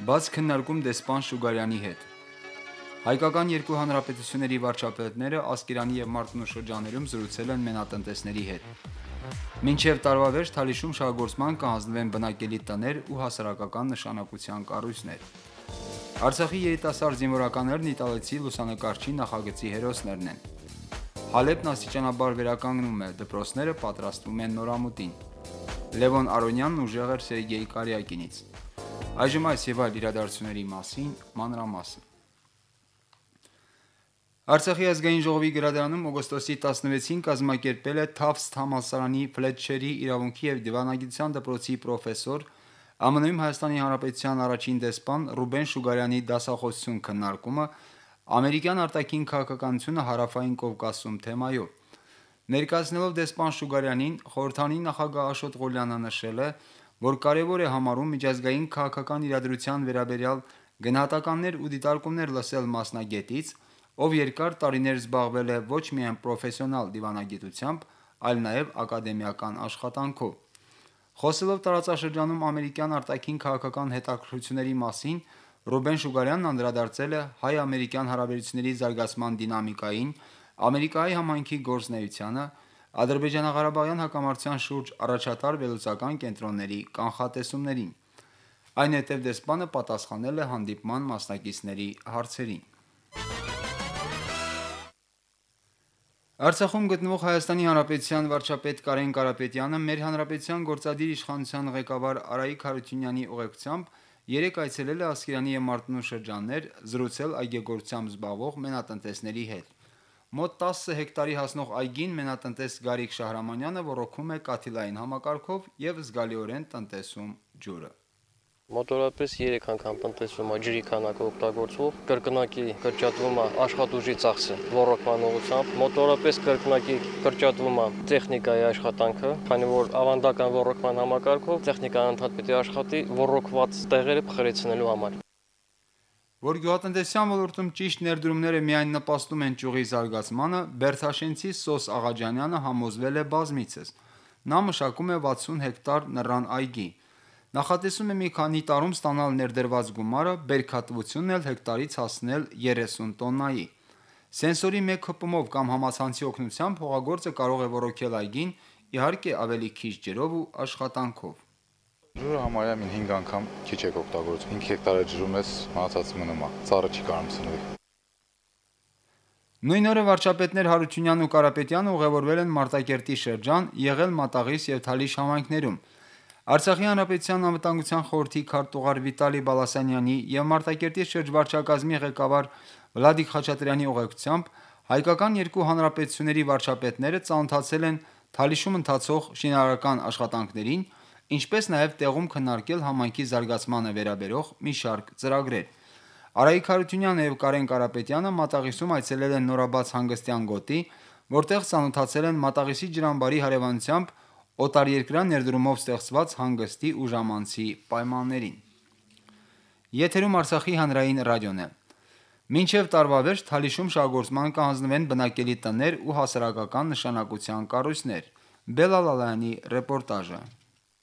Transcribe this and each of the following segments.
Բաց քննարկում դեսպան Շուգարյանի հետ։ Հայկական երկու հանրապետությունների վարչապետները Ասկերանի եւ Մարտունու շրջաներում զրուցել են մենատնտեսների հետ։ Մինչև տարվա վերջ Թալիշում շահգործման կհանձնվեն բնակելի տներ ու հասարակական նշանակության կառույցներ։ Արցախի երիտասարդ զինվորականներն իտալացի լուսանկարչի նախագծի հերոսներն են։ Հալեբն աստիճանաբար վերականգնում է, դպրոցները պատրաստվում են նորամուտին։ Լևոն Արոնյանն ուժեղ էր Սերգեյ Կարյակինից։ Այժմ այս եւ այլ իրադարձությունների մասին մանրամասն։ Արցախի ազգային ժողովի գրադարանում օգոստոսի 16-ին կազմակերպել է Tufts համալսարանի Ֆլետչերի իրավունքի եւ դիվանագիտության դպրոցի պրոֆեսոր ԱՄՆ-ում Հայաստանի Հանրապետության առաջին դեսպան Ռուբեն Շուգարյանի դասախոսություն քննարկումը ամերիկյան արտաքին քաղաքականությունը հարավային Կովկասում թեմայով։ Ներկայացնելով դեսպան Շուգարյանին, խորհրդանի նախագահ Աշոտ Ղուլյանը նշել է, որ կարևոր է համարում միջազգային քաղաքական իրադրության վերաբերյալ գնահատականներ ու դիտարկումներ լսել մասնագետից, ով երկար տարիներ զբաղվել է ոչ միայն պրոֆեսիոնալ դիվանագիտությամբ, այլ նաև ակադեմիական աշխատանքով։ Խոսելով տարածաշրջանում ամերիկյան արտաքին քաղաքական հետաքրքրությունների մասին, Ռուբեն Շուգարյանն անդրադարձել է հայ-ամերիկյան հարաբերությունների զարգացման դինամիկային, Ամերիկայի համայնքի գործնեությանը, Ադրբեջանա-Ղարաբաղյան հակամարտության շուրջ առաջատար վերլուծական կենտրոնների կանխատեսումներին։ Այնուհետև դեսպանը պատասխանել է հանդիպման մասնակիցների հարցերին։ Արցախում գտնվող Հայաստանի Հանրապետության վարչապետ Կարեն Կարապետյանը մեր հանրապետության գործադիր իշխանության ղեկավար Արայիկ Հարությունյանի ուղեկցությամբ երեկ այցելել է Ասկերանի եւ Մարտունու շրջաններ, զրուցել այգեգործությամբ զբաղվող մենատնտեսների հետ։ Մոտ 10 հեկտարի հասնող այգին մենատնտես Գարիկ Շահրամանյանը ռոռոքում է կաթիլային համակարգով եւ զգալիորեն տնտեսում ջուրը։ Մոտորապես 3 անգամ տնտեսում է ջրի քանակը օգտագործվող, կրկնակի կրճատվում է աշխատուժի ծախսը ռոռոկման ուղղությամբ, մոտորապես կրկնակի կրճատվում է տեխնիկայի աշխատանքը, քանի որ ավանդական ռոռոկման համակարգով տեխնիկան անդադ պետք է աշխատի ռոռոկված տեղերը փխրեցնելու համար։ Որ գյուղատնտեսության ոլորտում ճիշտ ներդրումները միայն նպաստում են ճյուղի զարգացմանը, Բերթաշենցի Սոս Աղաջանյանը համոզվել է բազմիցս։ Նա մշակում է 60 հեկտար նռան այգի։ Նախատեսում է մի քանի տարում ստանալ ներդրված գումարը, բերքատվությունն էլ հեկտարից հասնել 30 տոննայի։ Սենսորի մեկ հպումով կամ համացանցի օգնությամբ հողագործը կարող է ոռոգել այգին, իհարկե ավելի քիչ ջրով ու աշխատանքով։ Ջուրը համարյա 5 անգամ քիչ է օգտագործում։ 5 հեկտար է ջրում ես, մնացածը մնում է։ Ծառը չի կարող սնվի։ Նույն օրը վարչապետներ Հարությունյանն ու Կարապետյանը ուղևորվել են Մարտակերտի շրջան, եղել Մատաղիս եւ Թալիշ համայնքներում։ Արցախի հանրապետության անվտանգության խորհրդի քարտուղար Վիտալի Բալասանյանի եւ Մարտակերտի շրջվարչակազմի ղեկավար Վլադիկ Խաչատրյանի ուղեկցությամբ հայկական երկու հանրապետությունների վարչապետները ծանոթացել են Թալիշում ընթացող շինարարական աշխատանքներին, ինչպես նաև տեղում քննարկել համայնքի զարգացմանը վերաբերող մի շարք ծրագրեր։ Արայիկ Հարությունյանը եւ Կարեն Կարապետյանը Մատաղիսում այցելել են Նորաբաց հանգստյան գոտի, որտեղ ծանոթացել են Մատաղիսի ջրամբարի հարևանությամբ օտարերկրյա ներդրումով ստեղծված հանգստի ու ժամանցի պայմաններին։ Եթերում Արցախի հանրային ռադիոն է։ Մինչև տարվա վերջ Թալիշում շահգործման կհանձնվեն բնակելի տներ ու հասարակական նշանակության կառույցներ։ Բելալալյանի ռեպորտաժը։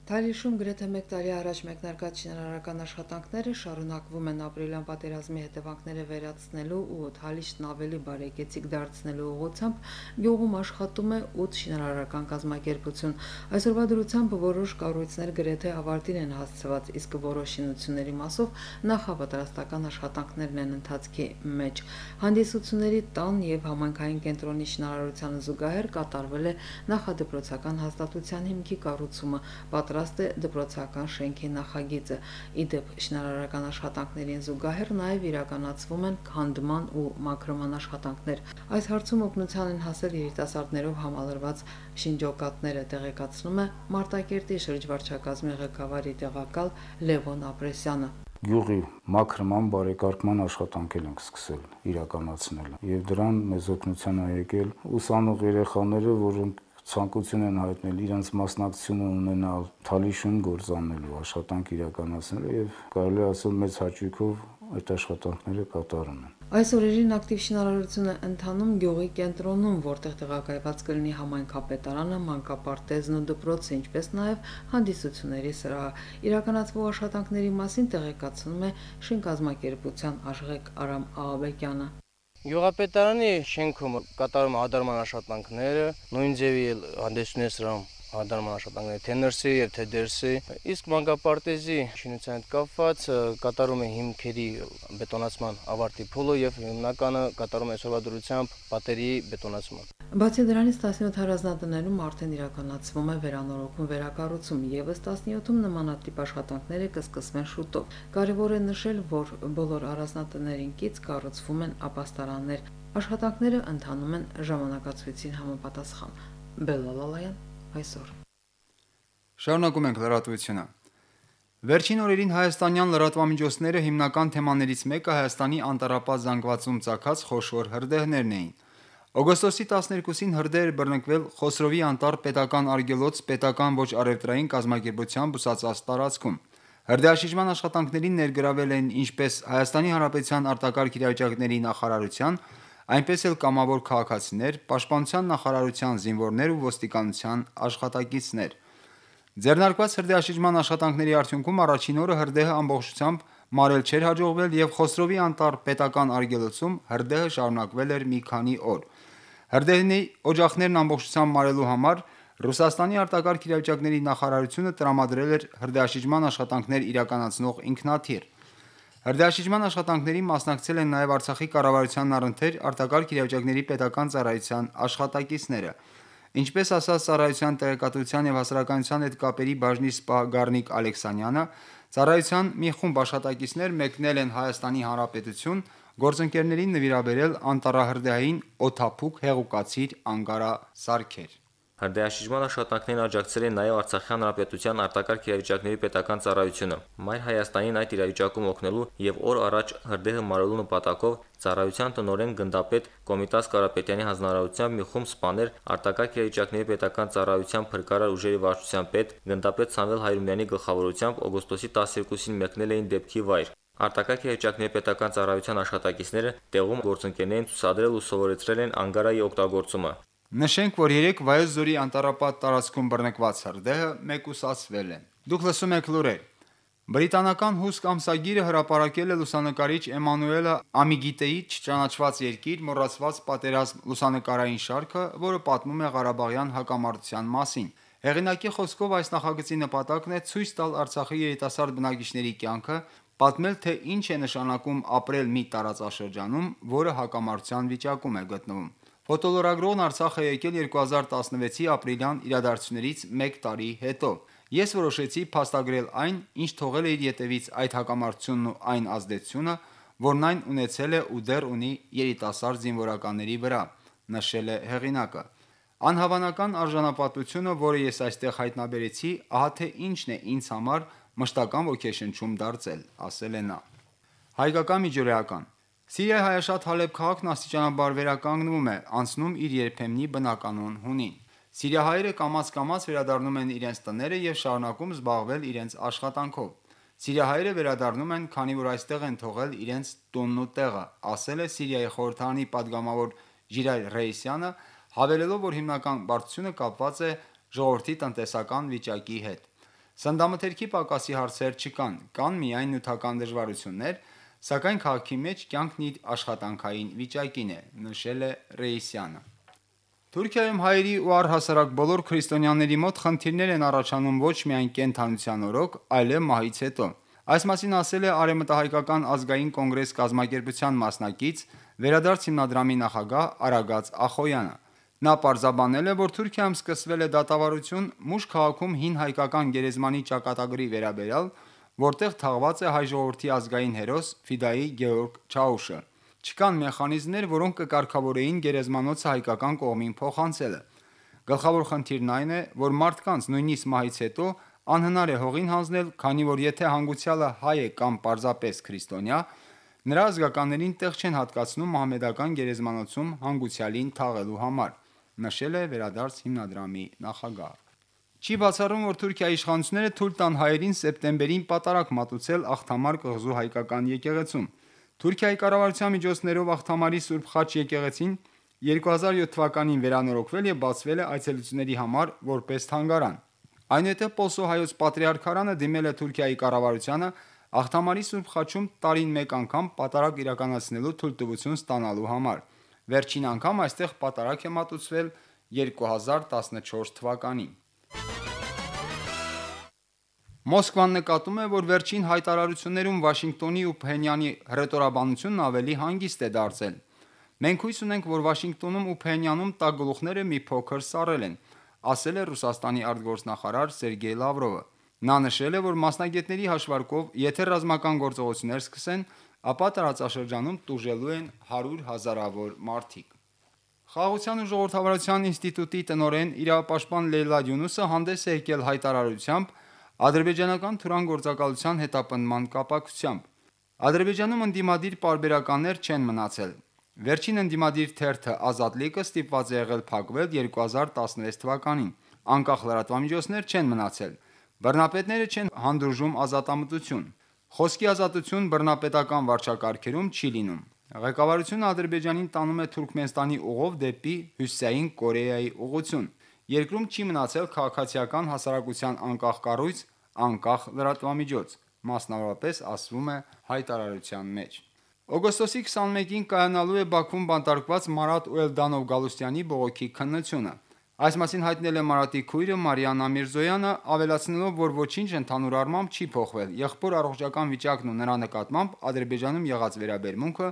Թալիշում գրեթե 1 տարի առաջ մեկնարկած շինարարական աշխատանքները շարունակվում են ապրիլյան պատերազմի հետևանքները վերացնելու ու Թալիշն ավելի բարեկեցիկ դարձնելու ուղղությամբ գյուղում աշխատում է 8 շինարարական կազմակերպություն։ Այսօրվա դրությամբ որոշ կառույցներ գրեթե ավարտին են հասցված, իսկ որոշ շինությունների մասով նախապատրաստական աշխատանքներն են ընթացքի մեջ։ Հանդիսությունների տան եւ համանքային կենտրոնի շինարարությանը զուգահեռ կատարվել է նախադպրոցական հաստատության հիմքի կառուցումը, պատրաստ պատրաստ է դպրոցական շենքի նախագիծը։ Իդեպ շինարարական աշխատանքներին զուգահեռ նաև իրականացվում են քանդման ու մակրոման աշխատանքներ։ Այս հարցում օգնության են հասել երիտասարդներով համալրված շինջոկատները, տեղեկացնում է Մարտակերտի շրջվարչակազմի ղեկավարի տեղակալ Լևոն Ապրեսյանը։ գյուղի մաքրման բարեկարգման աշխատանքեր ենք սկսել իրականացնել եւ դրան մեզ օգնության եկել ուսանող երեխաները, որոնք ցանկություն են հայտնել իրենց մասնակցությունը ունենալ թալիշում գործանելու աշխատանք իրականացնելու եւ կարելի ասել մեծ հաճույքով այդ աշխատանքները կատարում են։ Այս օրերին ակտիվ շինարարություն է ընթանում գյուղի կենտրոնում, որտեղ տեղակայված կլինի համայնքապետարանը, մանկապարտեզն ու դպրոցը, ինչպես նաև հանդիսությունների սրահը։ Իրականացվող աշխատանքների մասին տեղեկացնում է շինկազմակերպության աշխեք Արամ Աղաբեկյանը։ Գյուղապետարանի շենքում կատարում ադարման աշխատանքները, նույն ձևի հանդեսությունների սրահում հանդարման աշխատանքները թե նրսի եւ թե դերսի իսկ մանկապարտեզի շինության հետ կապված կատարում է հիմքերի բետոնացման ավարտի փուլը եւ հիմնականը կատարում է այսօրվա դրությամբ պատերի բետոնացման Բացի դրանից 17 հարազնատներում արդեն իրականացվում է վերանորոգում վերակառուցում եւս 17-ում նմանատիպ աշխատանքները կսկսվեն շուտով։ Կարևոր է նշել, որ բոլոր հարազնատներին կից կառուցվում են ապաստարաններ։ Աշխատանքները ընթանում են ժամանակացույցին համապատասխան։ Բելլալալայան այսօր։ Շարունակում ենք լրատվությունը։ Վերջին օրերին հայաստանյան լրատվամիջոցները հիմնական թեմաներից մեկը Հայաստանի անտարապատ զանգվածում ցակած խոշոր հրդեհներն էին։ Օգոստոսի 12-ին հրդեհ բռնկվել Խոսրովի անտառ պետական արգելոց պետական ոչ արևտրային կազմակերպության բուսածած տարածքում։ Հրդեհաշիժման աշխատանքներին ներգրավել են ինչպես Հայաստանի Հանրապետության արտակարգ իրավիճակների նախարարության, այնպես էլ կամավոր քաղաքացիներ, պաշտպանության նախարարության զինվորներ ու ոստիկանության աշխատակիցներ։ Ձեռնարկված հրդեհաշիժման աշխատանքների արդյունքում առաջին օրը հրդեհը ամբողջությամբ մարել չէր հաջողվել եւ Խոսրովի անտառ պետական արգելոցում հրդեհը շարունակվել էր մի քանի օր։ Հրդեհնի օջախներն ամբողջությամբ մարելու համար Ռուսաստանի արտակարգ իրավիճակների նախարարությունը տրամադրել էր հրդեհաշիժման աշխատանքներ իրականացնող ինքնաթիռ։ Հրդեհաշիժման աշխատանքներին մասնակցել են նաև Արցախի կառավարության առընթեր արտակարգ իրավիճակների պետական ծառայության աշխատակիցները։ Ինչպես ասաց ծառայության տեղեկատվության եւ հասարակայնության հետ կապերի բաժնի սպա Գառնիկ Ալեքսանյանը, ծառայության մի խումբ աշխատակիցներ մեկնել են Հայաստանի Հանրապետություն գործընկերներին նվիրաբերել անտառահրդեհային օթափուկ հեղուկացիր անգարա սարքեր։ Հրդեհաշիժման աշխատանքներին աջակցել է նաև Արցախի հանրապետության արտակարգ իրավիճակների պետական ծառայությունը։ Մայր Հայաստանին այդ իրավիճակում օգնելու եւ օր առաջ հրդեհը մարելու նպատակով ծառայության տնօրեն գնդապետ Կոմիտաս Կարապետյանի հանձնարարությամբ մի խումբ սպաներ արտակարգ իրավիճակների պետական ծառայության փրկարար ուժերի վարչության պետ գնդապետ Սամվել Հայրումյանի գլխավորությամբ օգոստոսի 12-ին մեկնել էին դեպքի վայր։ Արտակարգ իրավիճակների պետական ծառայության աշխատակիցները տեղում գործընկերներին ցուցադրել ու սովորեցրել են անգարայի օգտագործումը։ Նշենք, որ 3 վայոց զորի անտարապատ տարածքում բռնկված հրդեհը մեկուսացվել է։ Դուք լսում եք լուրեր։ Բրիտանական հուսք ամսագիրը հրապարակել է լուսանկարիչ Էմանուելա Ամիգիտեի չճանաչված երկիր մոռացված պատերազմ լուսանկարային շարքը, որը պատմում է Ղարաբաղյան հակամարտության մասին։ Հեղինակի խոսքով այս նախագծի նպատակն է ցույց տալ Արցախի երիտասարդ բնակիչների կյանքը, պատմել թե ինչ է նշանակում ապրել մի տարածաշրջանում, որը հակամարտության վիճակում է գտնվում։ Ֆոտոլորագրողն Արցախ է եկել 2016-ի ապրիլյան իրադարձություններից 1 տարի հետո։ Ես որոշեցի փաստագրել այն, ինչ թողել է իր ետևից այդ հակամարտությունն ու այն ազդեցությունը, որն այն ունեցել է ու դեռ ունի երիտասարդ զինվորականների վրա, նշել է հեղինակը։ Անհավանական արժանապատվությունը, որը ես այստեղ հայտնաբերեցի, ահա թե ինչն է ինձ համար մշտական ոգեշնչում դարձել, ասել է նա։ Հայկական միջուրեական Սիրիայի հայաշատ Հալեբ քաղաքն աստիճանաբար վերականգնվում է, անցնում իր երբեմնի բնականոն հունին։ Սիրիահայերը կամաց-կամաց վերադառնում են իրենց տները եւ շարունակում զբաղվել իրենց աշխատանքով։ Սիրիահայերը վերադառնում են, քանի որ այստեղ են թողել իրենց տունն ու տեղը, ասել է Սիրիայի խորհրդանի падգամավոր Ջիրայլ Ռեյսյանը, հավելելով, որ հիմնական բարդությունը կապված է ժողովրդի տնտեսական վիճակի հետ։ Սանդամթերքի պակասի հարցեր չկան, կան միայն նյութական դժվարություններ, սակայն քաղաքի մեջ կյանքն իր աշխատանքային վիճակին է, նշել է Ռեյսյանը։ Թուրքիայում հայերի ու առհասարակ բոլոր քրիստոնյաների մոտ խնդիրներ են առաջանում ոչ միայն կենթանության օրոք, այլև մահից հետո։ Այս մասին ասել է Արեմտահայկական ազգային կոնգրես կազմակերպության մասնակից Վերադարձ հիմնադրամի նախագահ Արագած Ախոյանը։ Նա պարզաբանել է, որ Թուրքիայում սկսվել է դատավարություն Մուշ քաղաքում հին հայկական գերեզմանի ճակատագրի վերաբերյալ, որտեղ թաղված է հայ ժողովրդի ազգային հերոս Ֆիդայի Գեորգ Չաուշը։ Չկան մեխանիզմներ, որոնք կկարգավորեին գերեզմանոցը հայկական կողմին փոխանցելը։ Գլխավոր խնդիրն այն է, որ մարդկանց նույնիսկ մահից հետո անհնար է հողին հանձնել, քանի որ եթե հանգուցյալը հայ է կամ պարզապես քրիստոնյա, նրա ազգականներին տեղ չեն հատկացնում մահմեդական գերեզմանոցում հանգուցյալին թաղելու համար, նշել է Վերադարձ հիմնադրամի նախագահը։ Չի բացառում, որ Թուրքիայի իշխանությունները թույլ տան հայերին սեպտեմբերին պատարակ մատուցել Ախթամար կղզու հայկական եկեղեցում։ Թուրքիայի կառավարության միջոցներով Ախթամարի Սուրբ Խաչ եկեղեցին 2007 թվականին վերանորոգվել եւ բացվել է այցելությունների համար որպես թանգարան։ Այնուհետև Պոսո հայոց պատրիարքարանը դիմել է Թուրքիայի կառավարությանը Ախթամարի Սուրբ Խաչում տարին մեկ անգամ պատարակ իրականացնելու թույլտվություն ստանալու համար։ Վերջին անգամ այստեղ պատարակ է մատուցվել 2014 թվականին։ Մոսկվան նկատում է, որ վերջին հայտարարություններում Վաշինգտոնի ու Փհենյանի հռետորաբանությունն ավելի հանգիստ է դարձել։ Մենք հույս ունենք, որ Վաշինգտոնում ու Փհենյանում տագլուխները մի փոքր սառել են, ասել է Ռուսաստանի արտգործնախարար Սերգեյ Լավրովը։ Նա նշել է, որ մասնագետների հաշվարկով, եթե ռազմական գործողություններ սկսեն, ապա տարածաշրջանում տուժելու են 100 հազարավոր մարդիկ։ Խաղաղության ու ժողովրդավարության ինստիտուտի տնօրեն իրավապաշտպան Լեյլա Յունուսը հանդես է եկել հայտարարությամբ ադրբեջանական թուրան գործակալության հետապնդման կապակցությամբ։ Ադրբեջանում ընդդիմադիր պարբերականներ չեն մնացել։ Վերջին ընդդիմադիր թերթը Ազատ լիգը ստիպված է եղել փակվել 2016 թվականին։ Անկախ լրատվամիջոցներ չեն մնացել։ Բռնապետները չեն հանդուրժում ազատամտություն։ Խոսքի ազատություն բռնապետական վարչակարգերում չի լինում։ Ղեկավարությունը Ադրբեջանին տանում է Թուրքմենստանի ուղով դեպի Հյուսիսային Կորեայի ուղղություն։ Երկրում չի մնացել քաղաքացիական հասարակության անկախ կառույց, անկախ լրատվամիջոց, մասնավորապես ասվում է հայտարարության մեջ։ Օգոստոսի 21-ին կայանալու է Բաքվում բանտարկված Մարատ Ուելդանով Գալուստյանի բողոքի քննությունը։ Այս մասին հայտնել է Մարատի քույրը Մարիաննա Միրզոյանը, ավելացնելով, որ ոչինչ ընդհանուր առմամբ չի փոխվել։ Եղբոր առողջական վիճակն ու նրա նկատմամբ Ադրբեջանում եղած վերաբերմունքը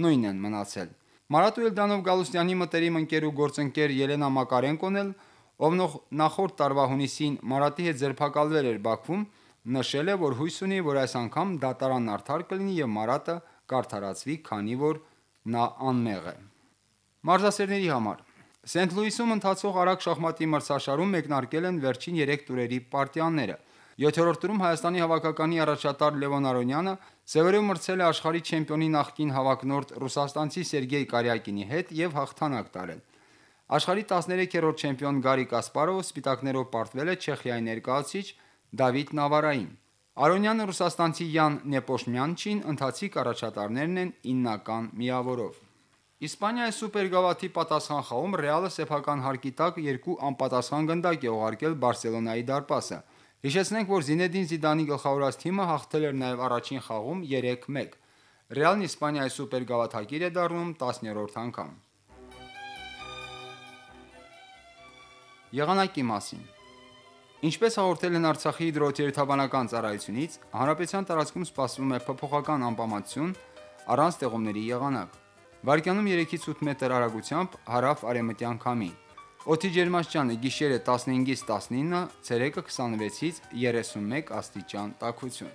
նույնն են մնացել։ Մարատ Ուելդանով Գալուստյանի մտերիմ ընկեր ու գործընկեր Ելենա Մակարենկոն էլ ով նախորդ տարվա հունիսին Մարատի հետ ձերբակալվել էր Բաքվում, նշել է, որ հույս ունի, որ այս անգամ դատարանն արդար կլինի եւ Մարատը կարդարացվի, քանի որ նա անմեղ է։ Մարզասերների համար. Սենթ Լուիսում ընթացող արագ շախմատի մրցաշարում մեկնարկել են վերջին 3 տուրերի պարտիաները։ 7-րդ տուրում Հայաստանի հավաքականի առաջատար Լևոն Արոնյանը Սևերում մրցել է աշխարհի չեմպիոնի նախկին հավակնորդ ռուսաստանցի Սերգեյ Կարյակինի հետ եւ հաղթանակ տարել։ Աշխարհի 13-րդ չեմպիոն Գարի Կասպարովը սպիտակներով պարտվել է Չեխիայի ներկայացուցիչ Դավիթ Նավարային։ Արոնյանը ռուսաստանցի Յան Նեպոշմյանչին ընթացիկ առաջատարներն են 9-ական միավորով։ Իսպանիայի սուպերգավաթի պատասխան խաղում Ռեալը սեփական հարկի տակ երկու անպատասխան գնդակ է ուղարկել Բարսելոնայի դարպասը։ Հիշեցնենք, որ Զինեդին Զիդանի գլխավորած թիմը հաղթել էր նաև առաջին խաղում 3-1։ Ռեալն Իսպանիայի սուպերգավաթակիր է դառնում 10-րդ անգամ։ Եղանակի մասին Ինչպես հաղորդել են Արցախի հիդրոթերապանական ծառայությունից, հանրապետության տարածքում սպասվում է փոփոխական անբավարարություն առանց ձեղումների եղանակ։ Վարկյանում 3-ից 8 մետր արագությամբ հարավ արևմտյան քամի։ Օդի ջերմաստիճանը գիշերը 15-ից 19, ցերեկը 26-ից 31 աստիճան տաքություն։